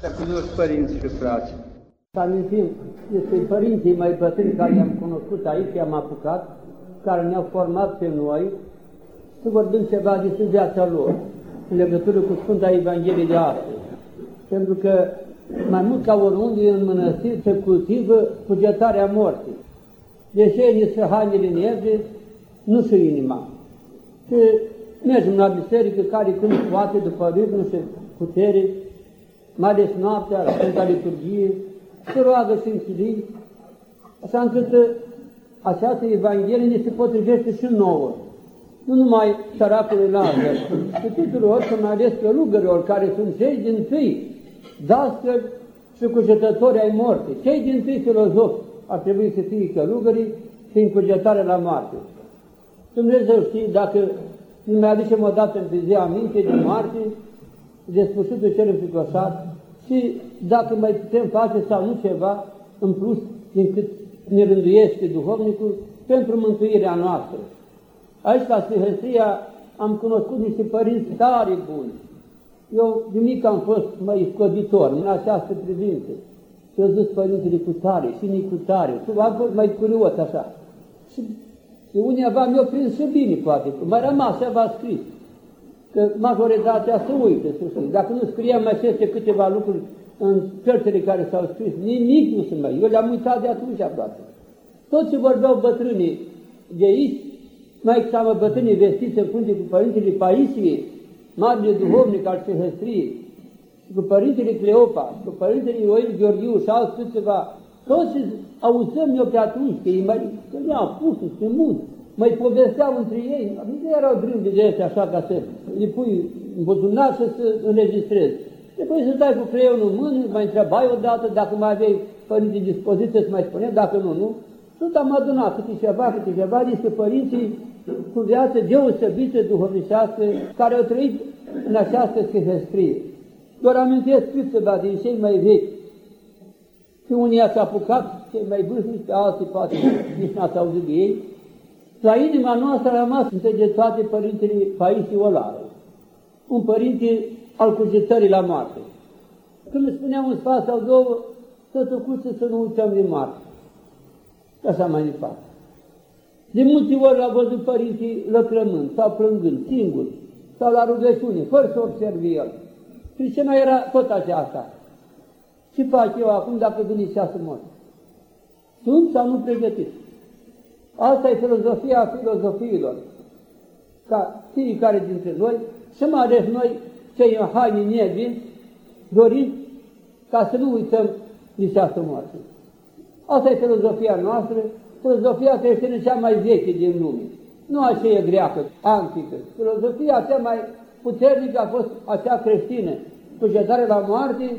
Dragi părinți și frați, Să amintim despre părinții mai bătrâni care i-am cunoscut aici, i-am apucat, care ne-au format pe noi, să vorbim ceva despre viața lor, în legătură cu Sfânta Evanghelie de astăzi. Pentru că mai mult ca oriunde în mănăstiri se cultivă cugetarea morții. Deși ni se hainele negre, nu se inima. Și mergem la biserică care când poate după ritmul și putere, mai ales noaptea, la Sfânta Liturghie, se roagă și închidii, așa încât uh, această Evanghelie ne se potrivește și nouă. Nu numai săracului Lazar, ci tuturor, și mai ales călugărilor, care sunt cei din tâi, dascări și cugetători ai morții. Cei din tâi filozofi ar trebui să fie călugării și în cugetare la moarte. Dumnezeu știe dacă nu mai aducem o dată în zi aminte de moarte, de sfârșitul cel înfricoșat și dacă mai putem face sau nu ceva în plus din cât ne rânduiește duhovnicul pentru mântuirea noastră. Aici la Sfântăria am cunoscut niște părinți tare buni. Eu de mic am fost mai scoditor în această privință. Și au zis părintele cu tare și nici cu tare. Și am fost mai curios așa. Și, și unii aveam eu prins și bine, poate. Mai rămas ceva scris că majoritatea se uită, să știi. Dacă nu scriam aceste câteva lucruri în cărțile care s-au scris, nimic nu se mai. Eu le-am uitat de atunci aproape. Tot ce vorbeau bătrânii de aici, mai seamă bătrânii vestiți în frunte cu Părintele Paisie, marele duhovnic al Cehăstriei, cu Părintele Cleopa, cu Părintele Ioel Gheorghiu și alți câteva, toți ce auzăm eu pe atunci, că ei mai, că le-au pus pe munți, mai povesteau între ei, nu erau drâmbi de astea așa ca să le pui în buzunar și să înregistrezi. Trebuie să stai cu creionul în mână, mai întrebai odată dacă mai aveai părinții dispoziție să mai spune, dacă nu, nu. Tot am adunat câte ceva, câte ceva despre părinții cu viață deosebită duhovnicească care au trăit în această schihăstrie. Doar amintesc câteva din cei mai vechi. Și unii ați apucat, cei mai vârstnici, pe alții poate nici n-ați auzit de ei, la inima noastră a rămas între de toate Părintele Paisie Olaru, un părinte al cugetării la moarte. Când îmi spunea un sfat sau două, să tăcuță să nu uităm de moarte. Și așa mai departe. De multe ori l-a văzut părinții lăcrămând sau plângând, singur, sau la rugăciune, fără să observe el. Și ce mai era tot aceasta? Ce fac eu acum dacă vine să mor? Sunt sau nu pregătit? Asta e filozofia filozofiilor. Ca fiecare dintre noi, și mai ales noi, cei în haine negri, dorim ca să nu uităm nici asta moarte. Asta e filozofia noastră, filozofia creștină cea mai veche din lume. Nu aceea greacă, antică. Filozofia cea mai puternică a fost acea creștină, cugetare la moarte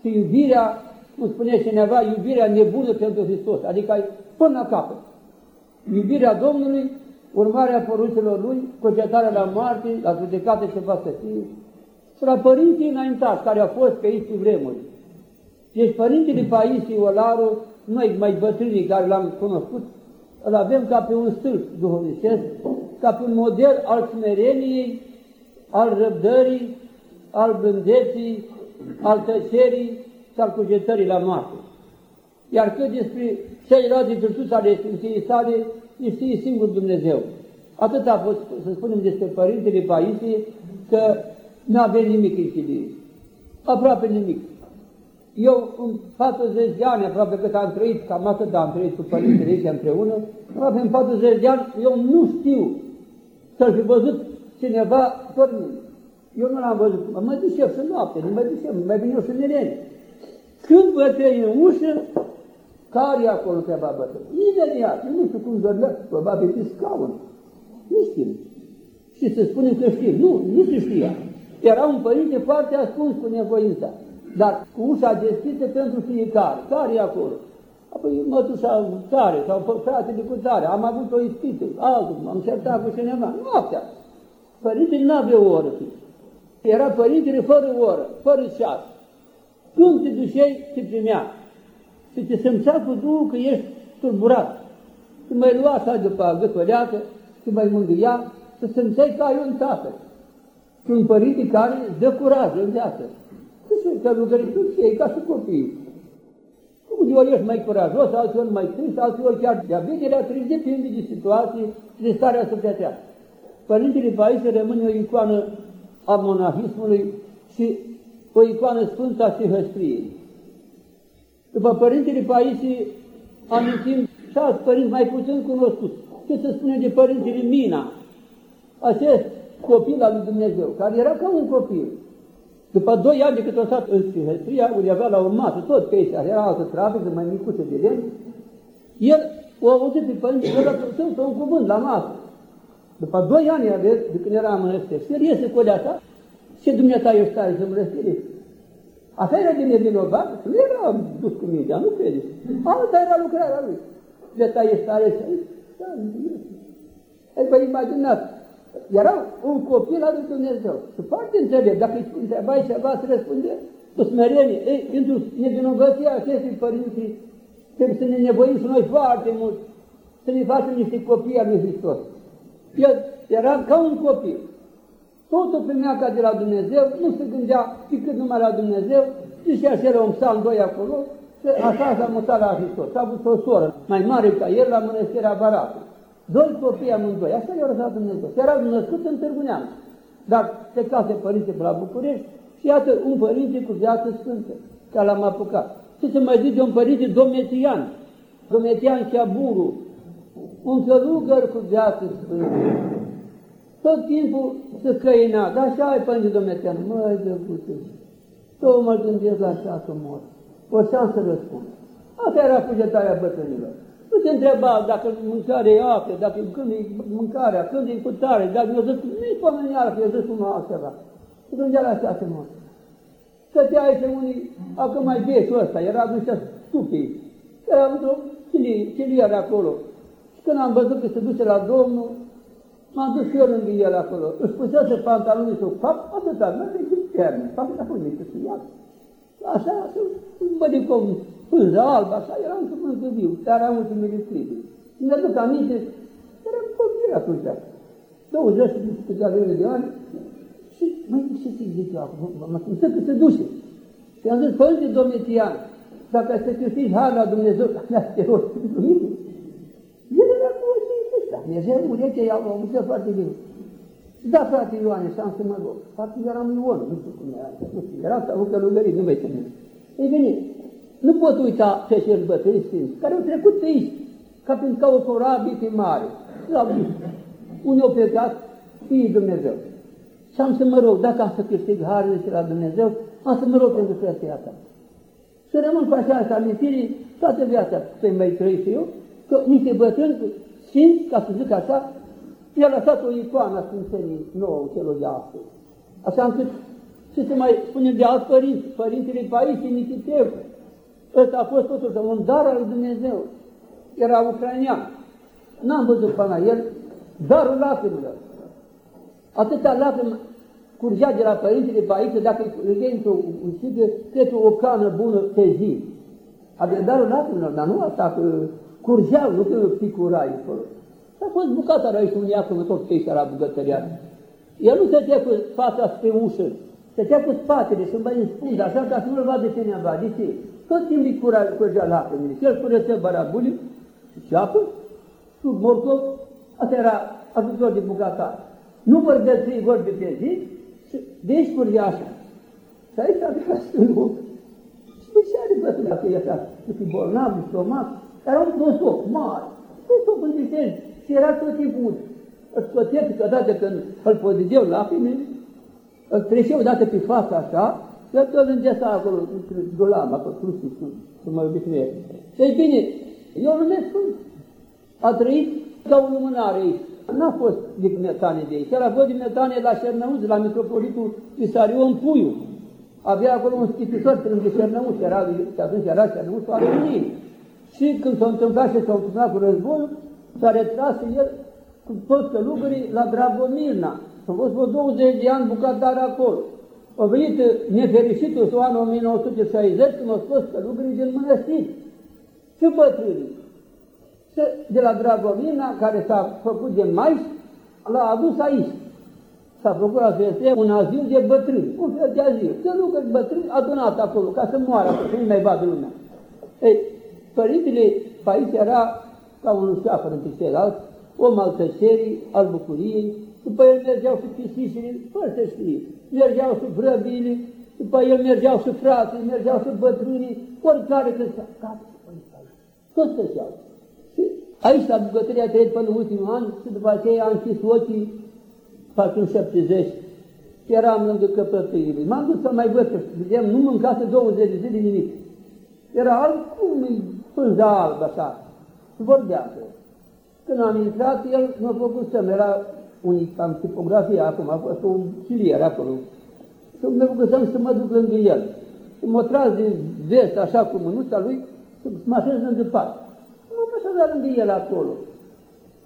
și iubirea, cum spune cineva, iubirea nebună pentru Hristos, adică până la capăt iubirea Domnului, urmarea poruncilor Lui, cugetarea la moarte, la judecată ce va să fie, și la părinții înaintați care au fost pe aici vremuri. Deci părintele Paisie Olaru, noi mai bătrânii care l-am cunoscut, îl avem ca pe un stâlp duhovnicesc, ca pe un model al smereniei, al răbdării, al blândeții, al tăcerii și al cugetării la moarte. Iar cât despre celelalte virtuți ale Sfinției sale, le știe singur Dumnezeu. Atât a fost să spunem despre Părintele Paisie, că nu avem nimic în chilie. Aproape nimic. Eu, în 40 de ani, aproape cât am trăit, cam atât am trăit cu Părintele aici împreună, aproape în 40 de ani, eu nu știu să-l fi văzut cineva fără mine. Eu nu l-am văzut. Mă mai ducem și noapte, nu mai ducem, mai vin eu și neneni. Când bătei în ușă, care e acolo întreba bătrân? Imediat, nu știu cum dormea, probabil pe scaun. Nu știm. Și să spunem că știm. Nu, nu se știa. Era un părinte foarte ascuns cu nevoința, dar cu ușa deschisă pentru fiecare. Care e acolo? Apoi mătușa tare sau fratele cu tare, am avut o ispită, altul, m-am certat cu cineva, noaptea. Părintele nu avea o oră. Era părintele fără oră, fără ceas. Când te duceai, te primea și te simțea cu Duhul că ești turburat. Și mai lua așa după gătoreacă și mai mângâia să simțeai că ai un tată. Și un părinte care dă curaj în viață. Și călugării sunt ei ca și copiii. Uneori ești mai curajos, alții mai trist, alții chiar de-a a trist, depinde de situații și de starea sufletească. Părintele Paisie rămâne o icoană a monahismului și o icoană sfântă a Sihăstriei. După Părintele Paisie amintim și alți părinți mai puțin cunoscuți. Ce se spune de Părintele Mina? Acest copil al lui Dumnezeu, care era ca un copil. După doi ani de cât o stat în Sihăstria, îl avea la o masă, tot pe aici, era altă trafică, mai micuță de lemn, el o auzit pe părintele ăla să un cuvânt la masă. După doi ani, aveți, de când era în mănăstire, și el iese cu asta, ce dumneata ești tare să mănăstire? Asta era de nevinovat, nu era dus cu mintea, nu crede. Alta era lucrarea lui. Dumneata ești tare să... Da, Ei, vă imaginați, era un copil al lui Dumnezeu. Și foarte înțelept, dacă îi întrebai ceva, să răspunde cu smerenie. Ei, pentru nevinovăția acestui părinții, trebuie să ne nevoim și noi foarte mult, să ne facem niște copii al lui Hristos. El era ca un copil. Totul primea ca de la Dumnezeu, nu se gândea pe cât numai la Dumnezeu, zicea și era un psalm doi acolo, și așa s-a mutat la Hristos. S-a avut o soră mai mare ca el la mănăstirea Baratului. Doi copii amândoi, așa i-a lăsat Dumnezeu. Se erau născuți în Târgu Neamț. Dar se case părinte pe la București și iată un părinte cu viață sfântă, care l-am apucat. Ce se mai zice un părinte Dometian, Dometian Chiaburu, un călugăr cu viață sfântă. Tot timpul se căina, dar așa ai părinte Dometian, măi de putere. Tot mă gândesc la așa să mor. O șansă răspund. Asta era cugetarea bătrânilor. Nu se întreba dacă mâncarea e apă, dacă când e mâncarea, când e cutare, dacă eu zic, nu-i pomenială că eu zic cum altceva. Și gândea la așa se mor. Stătea aici unii, acum mai bietul ăsta, era niște stupii. Era într-o chiliere acolo. Și când am văzut că se duce la Domnul, m-am dus și eu lângă el acolo. Își pusese pantalonii său, pap, atâta, nu te pierne, pap, acolo niște să ia. Așa, așa, mă de cum pânză albă, așa, era un pânză viu, dar am ultimele clipe. Și mi-aduc aminte, era copil atunci, 20 de câteva de ani, și mai ce să zic eu acum, mă să că se duce. Și am zis, Părinte Domitian, dacă să câștigi har la Dumnezeu, mi-a te rog, el era cu o ăsta, Dumnezeu urechea i-a omul foarte bine. Da, frate Ioane, și am să mă rog. Parcă eram Ion, nu știu cum era, nu știu, era să avucă lugărit, nu mai ține. Ei bine, nu pot uita pe cel bătrâni sfinți, care au trecut pe aici, ca prin ca o corabie pe mare. La unii au plecat, fiii Dumnezeu. Și am să mă rog, dacă am să câștig harile și la Dumnezeu, am să mă rog pentru frăția ta. Să rămân cu această amintire toată viața să-i mai trăi eu, că niște bătrâni sfinți, ca să zic așa, i-a lăsat o icoană a Sfințenii nouă celor de astăzi. Așa încât, ce se mai spune de alt părinți, părintele Paisie Nichitev, ăsta a fost totuși un dar al lui Dumnezeu. Era ucrainean. N-am văzut până la el darul lacrimilor. Atâta lacrimi curgea de la părintele Paisie, dacă îi într-o ucidă, cred o cană bună pe zi. Avea darul lacrimilor, dar nu asta că curgeau, nu că picurai acolo. A fost bucata aici un iacov tot pe era bucătăriat. El nu stătea cu fața spre ușă, stătea cu spatele și mai spun, așa ca să nu-l vadă cineva. De ce? Tot timpul îi cura, curgea lacrimile. Și el curăță barabulii și ceapă, sub morcov, asta era ajutor de bucata. Nu vorbea trei vorbe pe zi și de aici curgea așa. Și aici avea stângul. Și de ce are bătâna că e așa? Că e bolnav, stomac. Era un prosop mare. Prosop în Vitezi. Și era tot timpul, îl scotea câteodată când îl podideau lapine, îl treceau odată pe fața așa, și el tot îngesa acolo, dolam, acolo, crucis, să mă obișnuiesc. Ei bine, eu numesc Sfânt. A trăit ca o lumânare aici. N-a fost dignitanie de aici. El a fost dignitanie la Cernăuț, la mitropolitul Pisarion Puiu. Avea acolo un schitisor prin Cernăuț, era, atunci era Cernăuț al României. Și când s-a întâmplat și s-a întâmplat cu războiul, s-a retras el cu toți călugării la Dragomirna. A fost vreo 20 de ani bucătar acolo. A venit nefericitul în anul 1960 când au fost călugării din mănăstiri. Și bătrânii. De la Dragomirna, care s-a făcut de mais, l-a adus aici. s-a făcut la FSE un azil de bătrâni, un fel de azil. Să nu că bătrâni adunat acolo, ca să moară acolo, să nu mai vadă lumea. Ei, părintele pe aici era ca un șoafăr între ceilalți, om al tăcerii, al bucuriei, după el mergeau și pisișile, fără să știe, mergeau și vrăbile, după el mergeau și frații, mergeau și bătrânii, oricare că s-a capă, toți stăteau. Și aici la bucătăria a trăit până ultimul an și după aceea am închis ochii, fac în 70, și eram lângă căpătâile. M-am dus să mai văd, că vedeam, nu mâncase 20 de zile nimic. Era alb cum e pânza albă așa. Și vorbea Când am intrat, el m-a făcut să era un am tipografie acum, a fost un chilier acolo. Și mă făcut să mă duc lângă el. Și m-a tras din vest, așa cu mânuța lui, să mă așez lângă pat. M-am așezat lângă el acolo.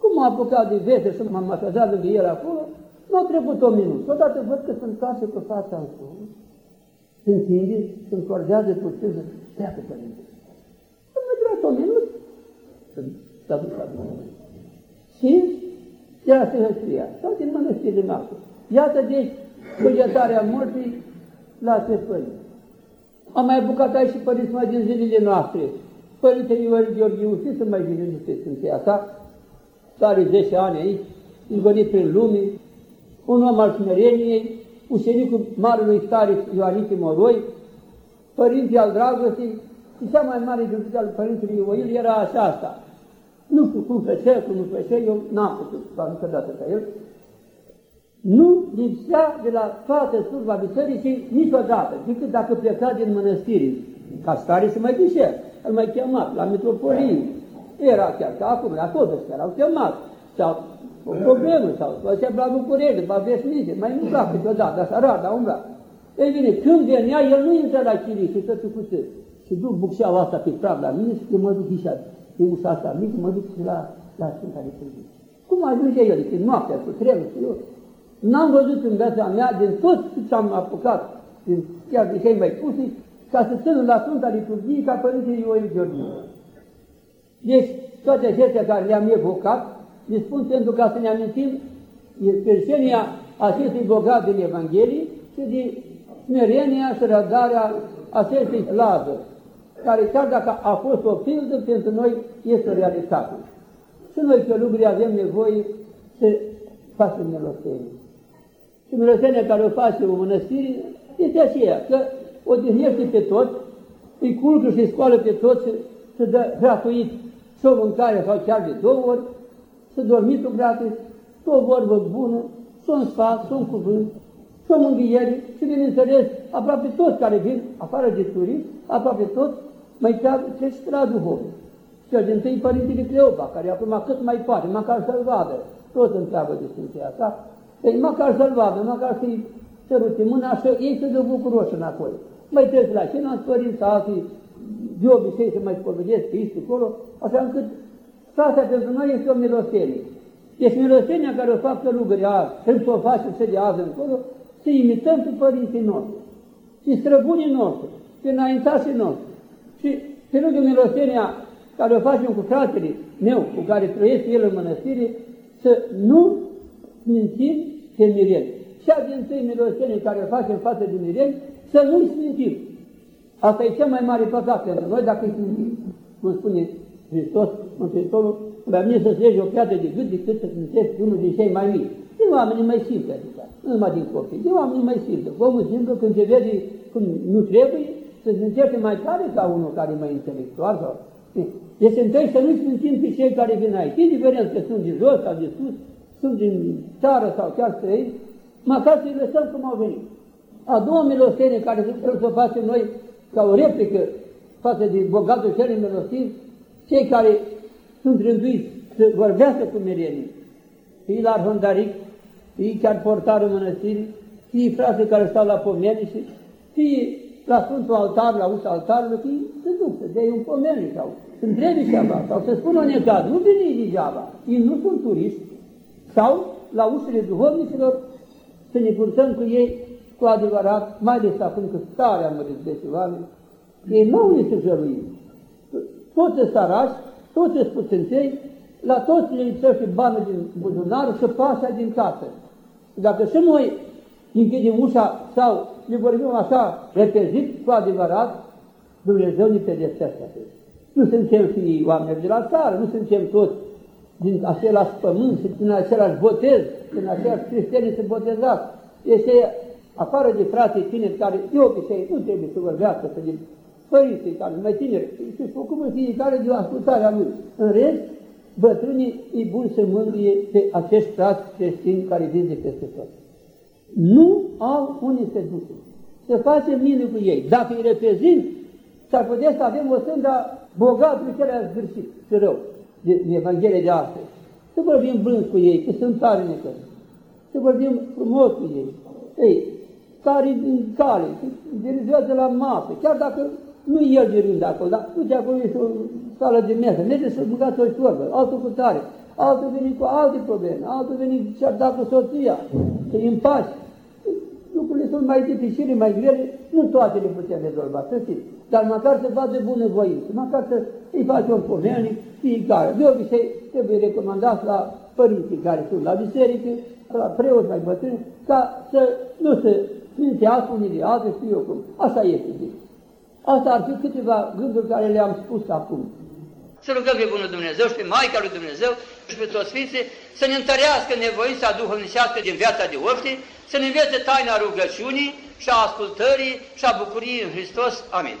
Cum m-a apucat de veste și m-am așezat lângă el acolo, nu a trecut o minut. Odată văd că se întoarce pe fața în sus, se întinde, se încordează puțin, să pleacă părinte. Nu mai durat o minut, s-a dus la Dumnezeu. Și era sehăstria, sau din mănăstirile noastre. Iată deci cugetarea morții la Sfânt. Am mai apucat aici și părinții mai din zilele noastre. Părintele Ioan Gheorghiu, știți să mai vine despre Sfântia sa? Are 10 ani aici, izbănit prin lume, un om al smereniei, ucenicul marelui stare Ioanichie Moroi, părinții al dragostei, și cea mai mare virtute al Părintelui Ioil era aceasta. Nu știu cum făcea, cum nu făcea, eu n-am putut să niciodată ca el. Nu lipsea de la toată slujba bisericii niciodată, decât dacă pleca din mănăstiri. Ca stare să mai ducea, îl mai chemat la metropolie. Era chiar ca acum, la toți erau chemat. Sau o problemă sau făcea la București, după veșnice, mai nu plac câteodată, așa rar, dar umbra. Ei bine, când venea, el nu intra la chirii și să cu ce. Și duc bucșeaua asta pe praf la mine și mă duc așa, pe ușa asta mică, mă duc și la, la Sfânta Liturghie. Cum ajunge el? Că noaptea, cu tremur, și eu. N-am văzut în viața mea, din tot ce am apucat, din, chiar de cei mai pusi, ca să țin la Sfânta Liturghie ca Părintele Ioel Gheorghiu. Deci, toate acestea care le-am evocat, ne spun pentru ca să ne amintim sfârșenia acestui bogat din Evanghelie și de smerenia și rădarea acestei slave, care chiar dacă a fost o pildă, pentru noi este o realitate. Și noi, călugării, avem nevoie să facem milostenie. Și milostenia care o face o mănăstire este aceea, că o dihnește pe toți, îi culcă și scoală pe toți, să dă gratuit și o mâncare sau chiar de două ori, să dormitul gratis, și o vorbă bună, și un sfat, și un cuvânt, și o mângâiere și, bineînțeles, aproape toți care vin, afară de turiști, aproape toți, mai crește la duhovnic. Și din tâi Părintele Cleopa, care acum cât mai poate, măcar să-l vadă, toți întreabă de Sfinția asta, ei, măcar să-l vadă, măcar să-i sărute mâna și ei se dă bucuroși înapoi. Mai trebuie la ceilalți părinți, alții, de obicei să mai spovedesc pe aici, acolo, așa încât Asta pentru noi este o milostenie. Deci milostenia care o fac călugării azi, când o facem să de azi încolo, să imităm pe părinții noștri, și străbunii noștri, și înaintașii noștri. Și pe lângă milostenia care o facem cu fratele meu, cu care trăiesc el în mănăstire, să nu mințim pe mireni. Și a din tâi milostenie care o facem față de mireni, să nu-i smintim. Asta e cea mai mare păcat pentru noi dacă îi smintim. Cum spune Hristos, Mântuitorul, la mine să se o piatră de gât decât să sfințesc unul din cei mai mici. De oamenii mai simte, adică, nu numai din copii, de oamenii mai simte. Omul simplu, când te vede cum nu trebuie, să se încerce mai tare ca unul care e mai intelectual. Sau... Deci întâi să nu sfințim pe cei care vin aici, indiferent că sunt de jos sau de sus, sunt din țară sau chiar străini, măcar să-i lăsăm cum au venit. A doua milostenie care trebuie să o facem noi ca o replică față de bogatul cel milostiv, cei care sunt rânduiți să vorbească cu mirenii, fie la arhondaric, fie chiar portarul mănăstirii, fie frate care stau la pomeniște, fie la Sfântul Altar, la ușa altarului, fie să duc, să dea un pomenic sau să întrebi ceva, sau să spună un necaz, nu veni degeaba, ei nu sunt turiști, sau la ușile duhovnicilor să ne purtăm cu ei cu adevărat, mai ales acum că starea măriți oameni, ei nu au nici jăruim toți sunt sărași, toți sunt puținței, la toți le lipsește bani din buzunar și pașa din casă. Dacă și noi închidem ușa sau ne vorbim așa repezit cu adevărat, Dumnezeu ne pedepsește atât. Nu suntem fii oameni de la țară, nu suntem toți din același pământ și din același botez, din același creștini se botezați. Este afară de frate tineri care de obicei nu trebuie să vorbească, să din părinții care mai tineri, și cum fiecare de o ascultare a lui. În rest, bătrânii e bun să mângâie pe acești frați creștini care vin de peste tot. Nu au unde se duce. Să facem mine cu ei. Dacă îi reprezint, s-ar putea să avem o sânda bogatului care a zgârșit și rău de, de Evanghelie de astăzi. Să vorbim blând cu ei, că sunt tare necări. Să vorbim frumos cu ei. Ei, care din cale, dirigează la masă, chiar dacă nu el de rând acolo, dar uite acolo este o sală de mesă, merge să mâncați o șorbă, altul cu tare, altul veni cu alte probleme, altul veni și-ar da cu soția, să îi împaci. Lucrurile sunt mai dificile, mai grele, nu toate le putem rezolva, să știți. Dar măcar să faci de bună voință, măcar să îi faci un pomenic, fiecare. De obicei, trebuie recomandat la părinții care sunt la biserică, la preoți mai bătrâni, ca să nu se sfințească unii de alții, știu eu cum. Asta este zi. Asta ar fi câteva gânduri care le-am spus acum. Să rugăm pe Bunul Dumnezeu și pe Maica lui Dumnezeu și pe toți Sfinții să ne întărească nevoința duhovnicească din viața de obște, să ne învețe taina rugăciunii și a ascultării și a bucuriei în Hristos. Amin.